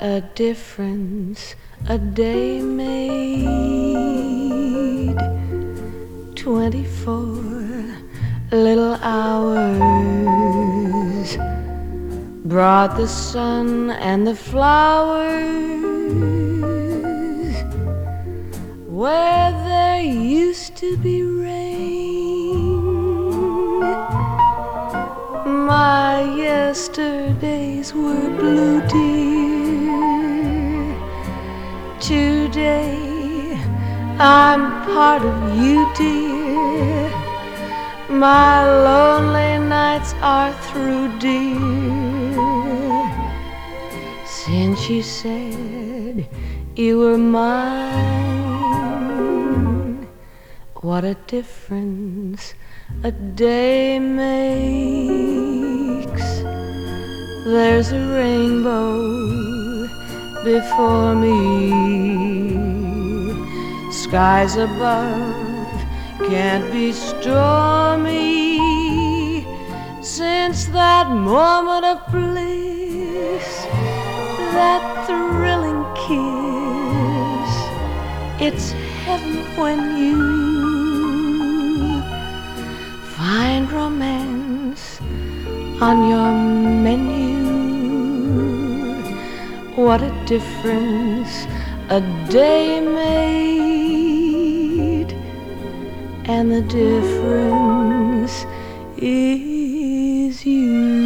a difference a day made. Twenty-four little hours brought the sun and the flowers where there used to be rain. My yesterdays were blue, dear. Today I'm part of you, dear. My lonely nights are through, dear. Since you said you were mine, what a difference a day makes. There's a rainbow before me, skies above can't be stormy. Since that moment of bliss, that thrilling kiss, it's heaven when you find romance on your menu. What a difference a day made, and the difference is you.